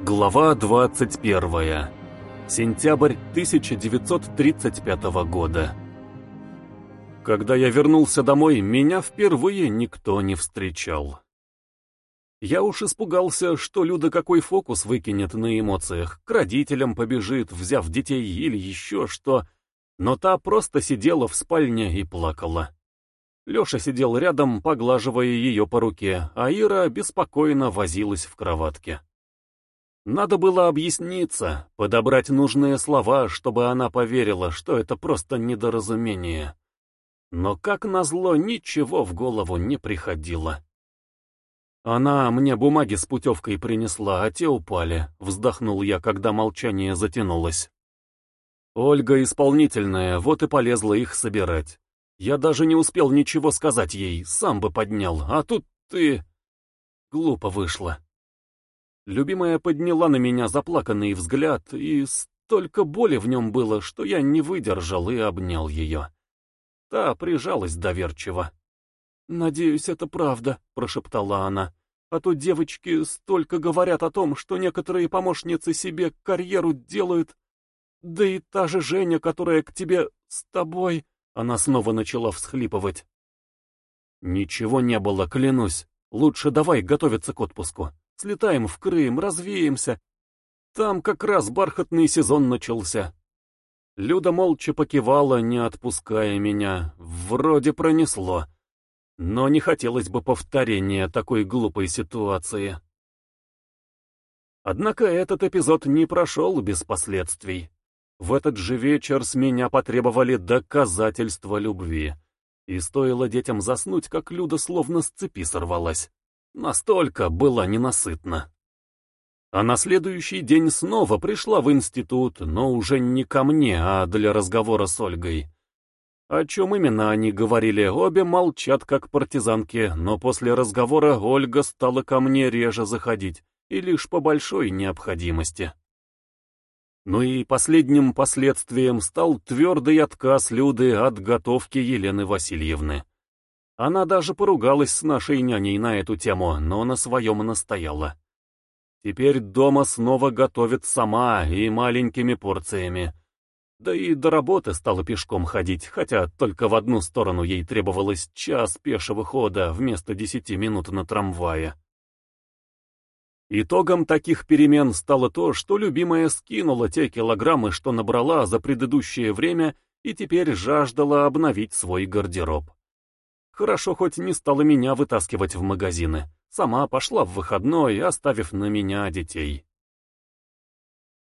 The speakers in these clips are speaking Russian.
Глава 21. Сентябрь 1935 года. Когда я вернулся домой, меня впервые никто не встречал. Я уж испугался, что Люда какой фокус выкинет на эмоциях, к родителям побежит, взяв детей или еще что, но та просто сидела в спальне и плакала. Леша сидел рядом, поглаживая ее по руке, а Ира беспокойно возилась в кроватке. Надо было объясниться, подобрать нужные слова, чтобы она поверила, что это просто недоразумение. Но, как назло, ничего в голову не приходило. Она мне бумаги с путевкой принесла, а те упали, вздохнул я, когда молчание затянулось. Ольга исполнительная, вот и полезла их собирать. Я даже не успел ничего сказать ей, сам бы поднял, а тут ты... Глупо вышло. Любимая подняла на меня заплаканный взгляд, и столько боли в нем было, что я не выдержал и обнял ее. Та прижалась доверчиво. «Надеюсь, это правда», — прошептала она. «А то девочки столько говорят о том, что некоторые помощницы себе карьеру делают. Да и та же Женя, которая к тебе с тобой...» Она снова начала всхлипывать. «Ничего не было, клянусь. Лучше давай готовиться к отпуску. Слетаем в Крым, развеемся. Там как раз бархатный сезон начался. Люда молча покивала, не отпуская меня. Вроде пронесло. Но не хотелось бы повторения такой глупой ситуации. Однако этот эпизод не прошел без последствий. В этот же вечер с меня потребовали доказательства любви. И стоило детям заснуть, как Люда словно с цепи сорвалась. Настолько была ненасытна. А на следующий день снова пришла в институт, но уже не ко мне, а для разговора с Ольгой. О чем именно они говорили, обе молчат как партизанки, но после разговора Ольга стала ко мне реже заходить, и лишь по большой необходимости. Ну и последним последствием стал твердый отказ Люды от готовки Елены Васильевны. Она даже поругалась с нашей няней на эту тему, но на своем настояла. Теперь дома снова готовит сама и маленькими порциями. Да и до работы стала пешком ходить, хотя только в одну сторону ей требовалось час пешего хода вместо десяти минут на трамвае. Итогом таких перемен стало то, что любимая скинула те килограммы, что набрала за предыдущее время, и теперь жаждала обновить свой гардероб. Хорошо хоть не стала меня вытаскивать в магазины. Сама пошла в выходной, оставив на меня детей.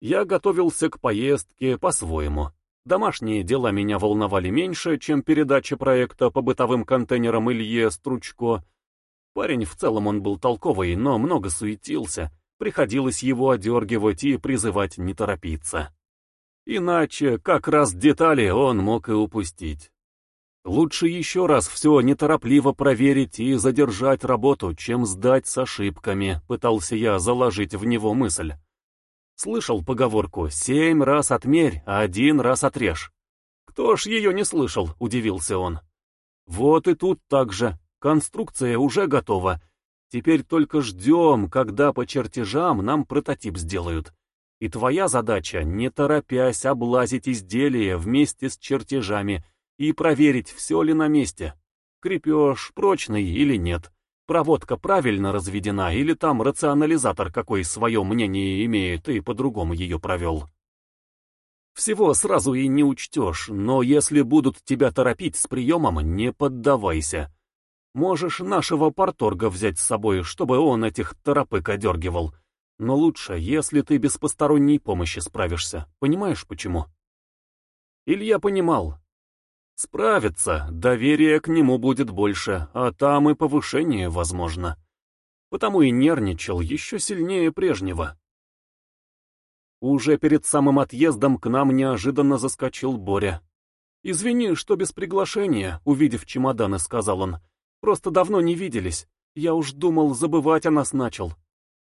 Я готовился к поездке по-своему. Домашние дела меня волновали меньше, чем передача проекта по бытовым контейнерам Илье Стручко. Парень в целом он был толковый, но много суетился. Приходилось его одергивать и призывать не торопиться. Иначе как раз детали он мог и упустить. Лучше еще раз все неторопливо проверить и задержать работу, чем сдать с ошибками, пытался я заложить в него мысль. Слышал поговорку «семь раз отмерь, а один раз отрежь». Кто ж ее не слышал, удивился он. Вот и тут так же, конструкция уже готова. Теперь только ждем, когда по чертежам нам прототип сделают. И твоя задача, не торопясь, облазить изделие вместе с чертежами и проверить, все ли на месте. Крепеж прочный или нет. Проводка правильно разведена или там рационализатор какой свое мнение имеет и по-другому ее провел. Всего сразу и не учтешь, но если будут тебя торопить с приемом, не поддавайся. Можешь нашего порторга взять с собой, чтобы он этих торопык одергивал. Но лучше, если ты без посторонней помощи справишься. Понимаешь, почему? Илья понимал, Справится, доверие к нему будет больше, а там и повышение возможно. Потому и нервничал еще сильнее прежнего. Уже перед самым отъездом к нам неожиданно заскочил Боря. «Извини, что без приглашения», — увидев чемоданы, сказал он. «Просто давно не виделись. Я уж думал, забывать о нас начал».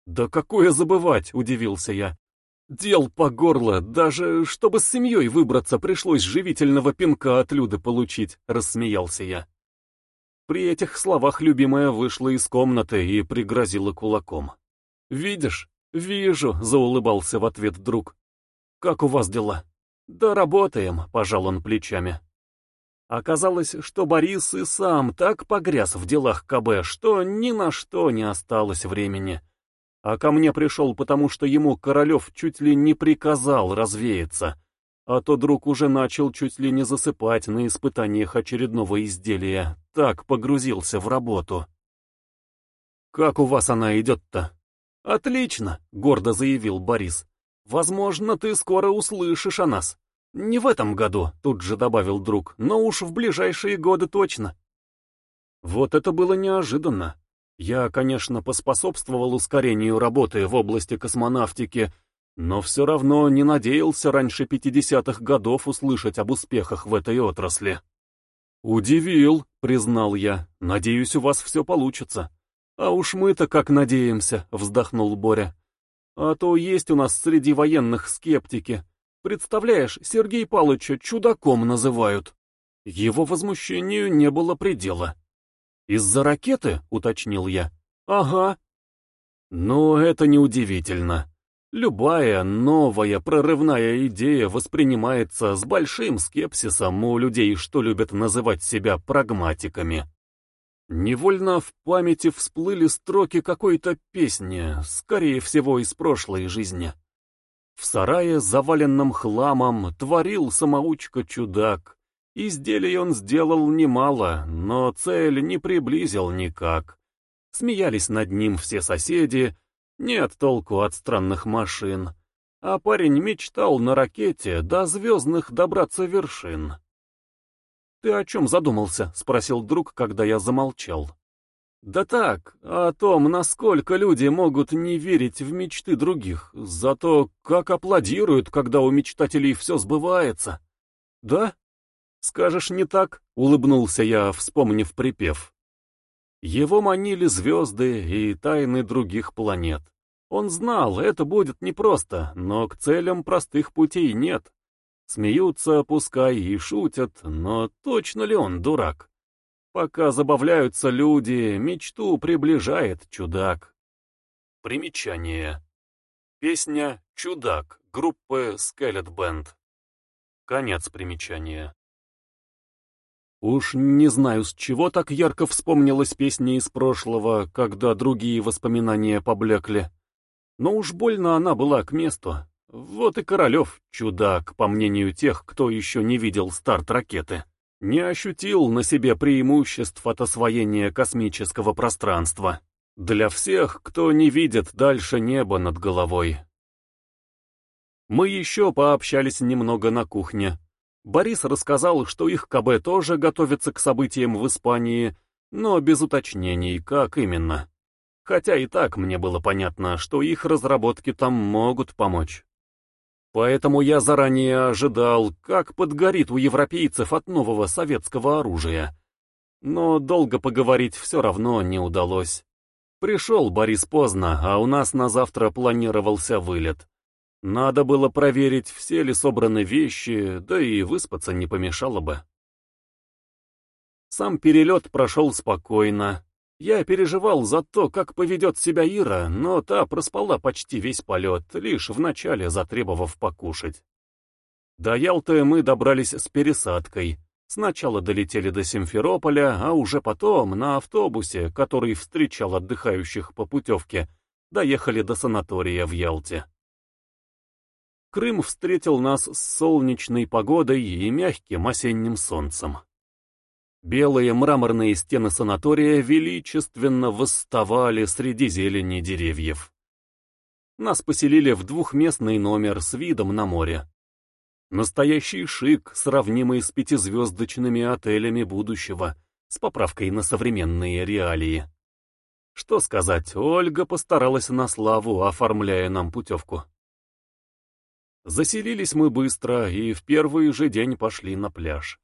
«Да какое забывать?» — удивился я. Дел по горло, даже чтобы с семьей выбраться, пришлось живительного пинка от Люды получить, рассмеялся я. При этих словах любимая вышла из комнаты и пригрозила кулаком. «Видишь, «Вижу», — заулыбался в ответ друг. «Как у вас дела?» «Да работаем», — пожал он плечами. Оказалось, что Борис и сам так погряз в делах КБ, что ни на что не осталось времени. А ко мне пришел, потому что ему Королев чуть ли не приказал развеяться, а то друг уже начал чуть ли не засыпать на испытаниях очередного изделия, так погрузился в работу. «Как у вас она идет-то?» «Отлично», — гордо заявил Борис. «Возможно, ты скоро услышишь о нас. Не в этом году», — тут же добавил друг, «но уж в ближайшие годы точно». Вот это было неожиданно. Я, конечно, поспособствовал ускорению работы в области космонавтики, но все равно не надеялся раньше 50-х годов услышать об успехах в этой отрасли. «Удивил», — признал я. «Надеюсь, у вас все получится». «А уж мы-то как надеемся», — вздохнул Боря. «А то есть у нас среди военных скептики. Представляешь, Сергей Палыча чудаком называют». Его возмущению не было предела. «Из-за ракеты?» — уточнил я. «Ага». «Но это неудивительно. Любая новая прорывная идея воспринимается с большим скепсисом у людей, что любят называть себя прагматиками. Невольно в памяти всплыли строки какой-то песни, скорее всего, из прошлой жизни. В сарае, заваленном хламом, творил самоучка-чудак. Изделий он сделал немало, но цель не приблизил никак. Смеялись над ним все соседи, нет толку от странных машин. А парень мечтал на ракете до звездных добраться вершин. «Ты о чем задумался?» — спросил друг, когда я замолчал. «Да так, о том, насколько люди могут не верить в мечты других, зато как аплодируют, когда у мечтателей все сбывается». «Да? Скажешь, не так?» — улыбнулся я, вспомнив припев. Его манили звезды и тайны других планет. Он знал, это будет непросто, но к целям простых путей нет. Смеются, пускай и шутят, но точно ли он дурак? Пока забавляются люди, мечту приближает чудак. Примечание. Песня «Чудак» группы Skeleton Band. Конец примечания. Уж не знаю, с чего так ярко вспомнилась песня из прошлого, когда другие воспоминания поблекли. Но уж больно она была к месту. Вот и Королев, чудак, по мнению тех, кто еще не видел старт ракеты, не ощутил на себе преимуществ от освоения космического пространства. Для всех, кто не видит дальше неба над головой. Мы еще пообщались немного на кухне. Борис рассказал, что их КБ тоже готовится к событиям в Испании, но без уточнений, как именно. Хотя и так мне было понятно, что их разработки там могут помочь. Поэтому я заранее ожидал, как подгорит у европейцев от нового советского оружия. Но долго поговорить все равно не удалось. Пришел Борис поздно, а у нас на завтра планировался вылет. Надо было проверить, все ли собраны вещи, да и выспаться не помешало бы. Сам перелет прошел спокойно. Я переживал за то, как поведет себя Ира, но та проспала почти весь полет, лишь вначале затребовав покушать. До Ялты мы добрались с пересадкой. Сначала долетели до Симферополя, а уже потом на автобусе, который встречал отдыхающих по путевке, доехали до санатория в Ялте. Крым встретил нас с солнечной погодой и мягким осенним солнцем. Белые мраморные стены санатория величественно восставали среди зелени деревьев. Нас поселили в двухместный номер с видом на море. Настоящий шик, сравнимый с пятизвездочными отелями будущего, с поправкой на современные реалии. Что сказать, Ольга постаралась на славу, оформляя нам путевку. Заселились мы быстро и в первый же день пошли на пляж.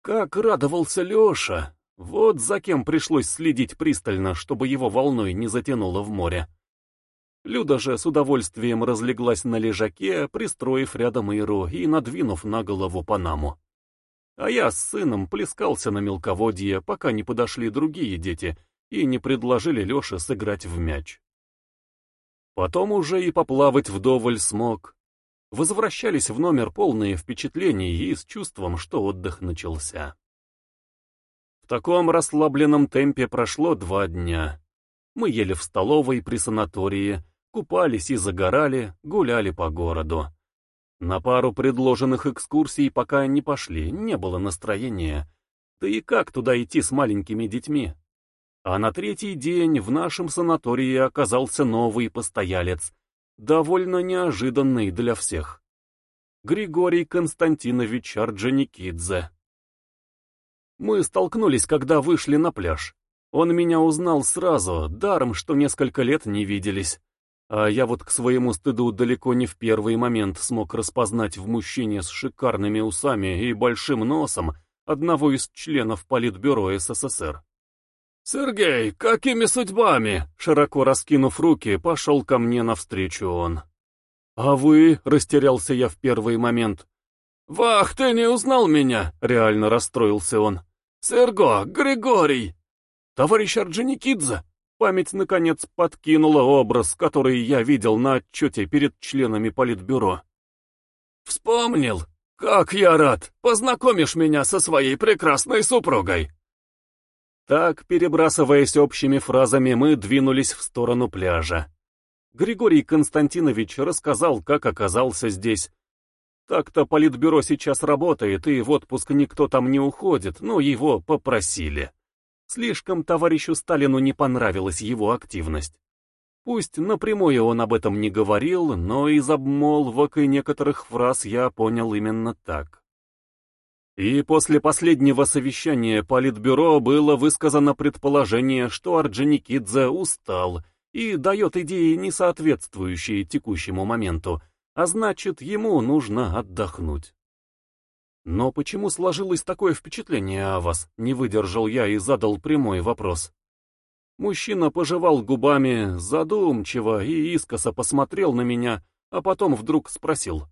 Как радовался Леша! Вот за кем пришлось следить пристально, чтобы его волной не затянуло в море. Люда же с удовольствием разлеглась на лежаке, пристроив рядом Иру и надвинув на голову панаму. А я с сыном плескался на мелководье, пока не подошли другие дети и не предложили Леше сыграть в мяч. Потом уже и поплавать вдоволь смог. Возвращались в номер полные впечатлений и с чувством, что отдых начался. В таком расслабленном темпе прошло два дня. Мы ели в столовой при санатории, купались и загорали, гуляли по городу. На пару предложенных экскурсий пока не пошли, не было настроения. Да и как туда идти с маленькими детьми? А на третий день в нашем санатории оказался новый постоялец, довольно неожиданный для всех. Григорий Константинович Орджоникидзе. Мы столкнулись, когда вышли на пляж. Он меня узнал сразу, даром, что несколько лет не виделись. А я вот к своему стыду далеко не в первый момент смог распознать в мужчине с шикарными усами и большим носом одного из членов Политбюро СССР. «Сергей, какими судьбами?» Широко раскинув руки, пошел ко мне навстречу он. «А вы?» — растерялся я в первый момент. «Вах, ты не узнал меня?» — реально расстроился он. «Серго, Григорий!» «Товарищ Орджоникидзе!» Память, наконец, подкинула образ, который я видел на отчете перед членами Политбюро. «Вспомнил! Как я рад! Познакомишь меня со своей прекрасной супругой!» Так, перебрасываясь общими фразами, мы двинулись в сторону пляжа. Григорий Константинович рассказал, как оказался здесь. Так-то политбюро сейчас работает, и в отпуск никто там не уходит, но его попросили. Слишком товарищу Сталину не понравилась его активность. Пусть напрямую он об этом не говорил, но из обмолвок и некоторых фраз я понял именно так. И после последнего совещания Политбюро было высказано предположение, что Орджоникидзе устал и дает идеи, не соответствующие текущему моменту, а значит, ему нужно отдохнуть. Но почему сложилось такое впечатление о вас? Не выдержал я и задал прямой вопрос. Мужчина пожевал губами, задумчиво и искоса посмотрел на меня, а потом вдруг спросил.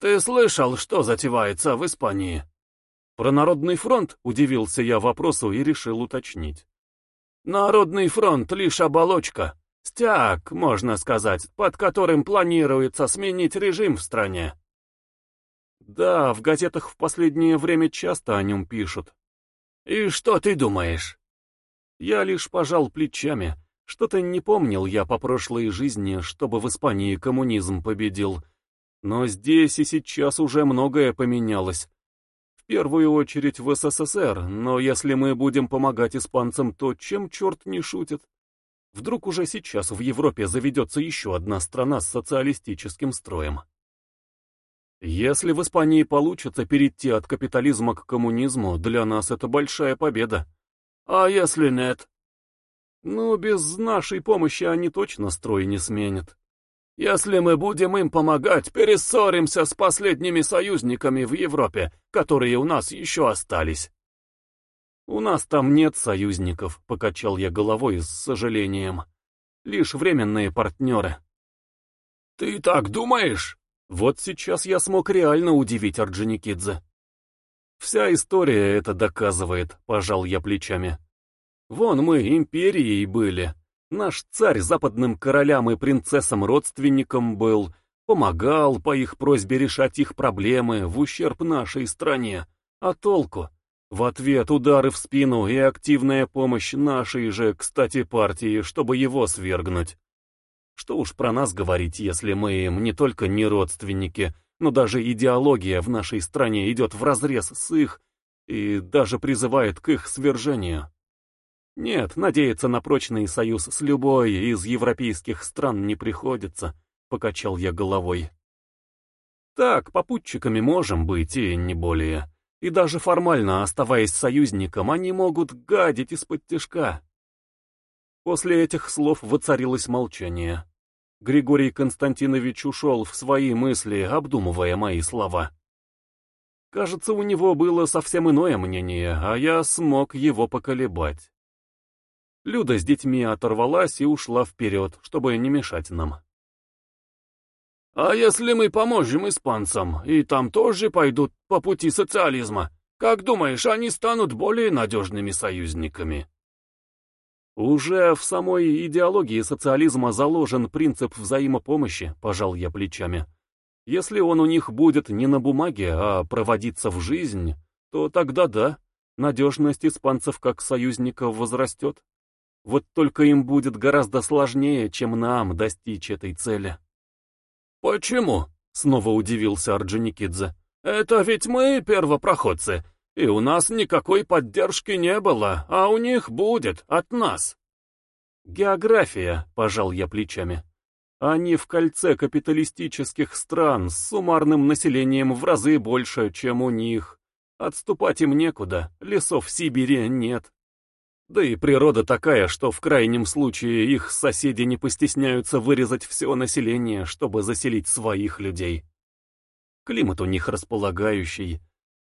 «Ты слышал, что затевается в Испании?» «Про Народный фронт?» — удивился я вопросу и решил уточнить. «Народный фронт — лишь оболочка. Стяг, можно сказать, под которым планируется сменить режим в стране». «Да, в газетах в последнее время часто о нем пишут». «И что ты думаешь?» Я лишь пожал плечами. Что-то не помнил я по прошлой жизни, чтобы в Испании коммунизм победил. Но здесь и сейчас уже многое поменялось. В первую очередь в СССР, но если мы будем помогать испанцам, то чем черт не шутит? Вдруг уже сейчас в Европе заведется еще одна страна с социалистическим строем. Если в Испании получится перейти от капитализма к коммунизму, для нас это большая победа. А если нет? Ну, без нашей помощи они точно строй не сменят. Если мы будем им помогать, перессоримся с последними союзниками в Европе, которые у нас еще остались. У нас там нет союзников, покачал я головой с сожалением. Лишь временные партнеры. Ты так думаешь? Вот сейчас я смог реально удивить Орджоникидзе. Вся история это доказывает, пожал я плечами. Вон мы империей были, Наш царь западным королям и принцессам-родственникам был, помогал по их просьбе решать их проблемы в ущерб нашей стране. А толку? В ответ удары в спину и активная помощь нашей же, кстати, партии, чтобы его свергнуть. Что уж про нас говорить, если мы им не только не родственники, но даже идеология в нашей стране идет вразрез с их и даже призывает к их свержению. Нет, надеяться на прочный союз с любой из европейских стран не приходится, покачал я головой. Так, попутчиками можем быть, и не более. И даже формально, оставаясь союзником, они могут гадить из-под тяжка. После этих слов воцарилось молчание. Григорий Константинович ушел в свои мысли, обдумывая мои слова. Кажется, у него было совсем иное мнение, а я смог его поколебать. Люда с детьми оторвалась и ушла вперед, чтобы не мешать нам. «А если мы поможем испанцам, и там тоже пойдут по пути социализма, как думаешь, они станут более надежными союзниками?» Уже в самой идеологии социализма заложен принцип взаимопомощи, пожал я плечами. Если он у них будет не на бумаге, а проводиться в жизнь, то тогда да, надежность испанцев как союзников возрастет. Вот только им будет гораздо сложнее, чем нам достичь этой цели. «Почему?» — снова удивился Орджоникидзе. «Это ведь мы первопроходцы, и у нас никакой поддержки не было, а у них будет, от нас». «География», — пожал я плечами. «Они в кольце капиталистических стран с суммарным населением в разы больше, чем у них. Отступать им некуда, лесов Сибири нет. Да и природа такая, что в крайнем случае их соседи не постесняются вырезать все население, чтобы заселить своих людей. Климат у них располагающий.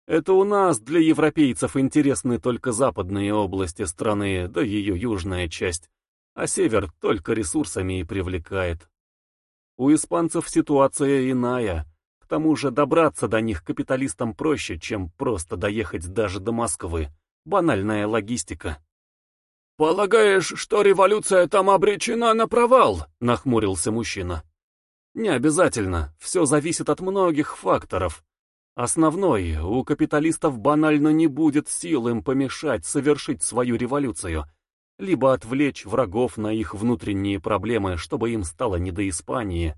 Это у нас для европейцев интересны только западные области страны, да ее южная часть, а север только ресурсами и привлекает. У испанцев ситуация иная. К тому же добраться до них капиталистам проще, чем просто доехать даже до Москвы. Банальная логистика. «Полагаешь, что революция там обречена на провал?» — нахмурился мужчина. «Не обязательно. Все зависит от многих факторов. Основной, у капиталистов банально не будет сил им помешать совершить свою революцию, либо отвлечь врагов на их внутренние проблемы, чтобы им стало не до Испании.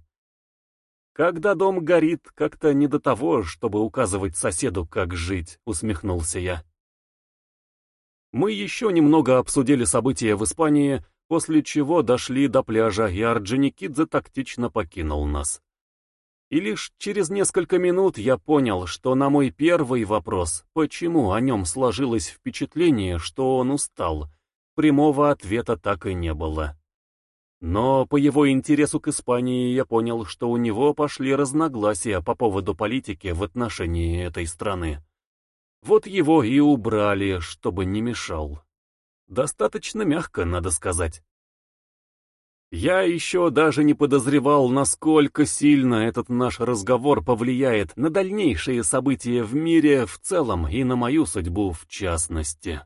Когда дом горит, как-то не до того, чтобы указывать соседу, как жить», — усмехнулся я. Мы еще немного обсудили события в Испании, после чего дошли до пляжа, и Орджоникидзе тактично покинул нас. И лишь через несколько минут я понял, что на мой первый вопрос, почему о нем сложилось впечатление, что он устал, прямого ответа так и не было. Но по его интересу к Испании я понял, что у него пошли разногласия по поводу политики в отношении этой страны. Вот его и убрали, чтобы не мешал. Достаточно мягко, надо сказать. Я еще даже не подозревал, насколько сильно этот наш разговор повлияет на дальнейшие события в мире в целом и на мою судьбу в частности.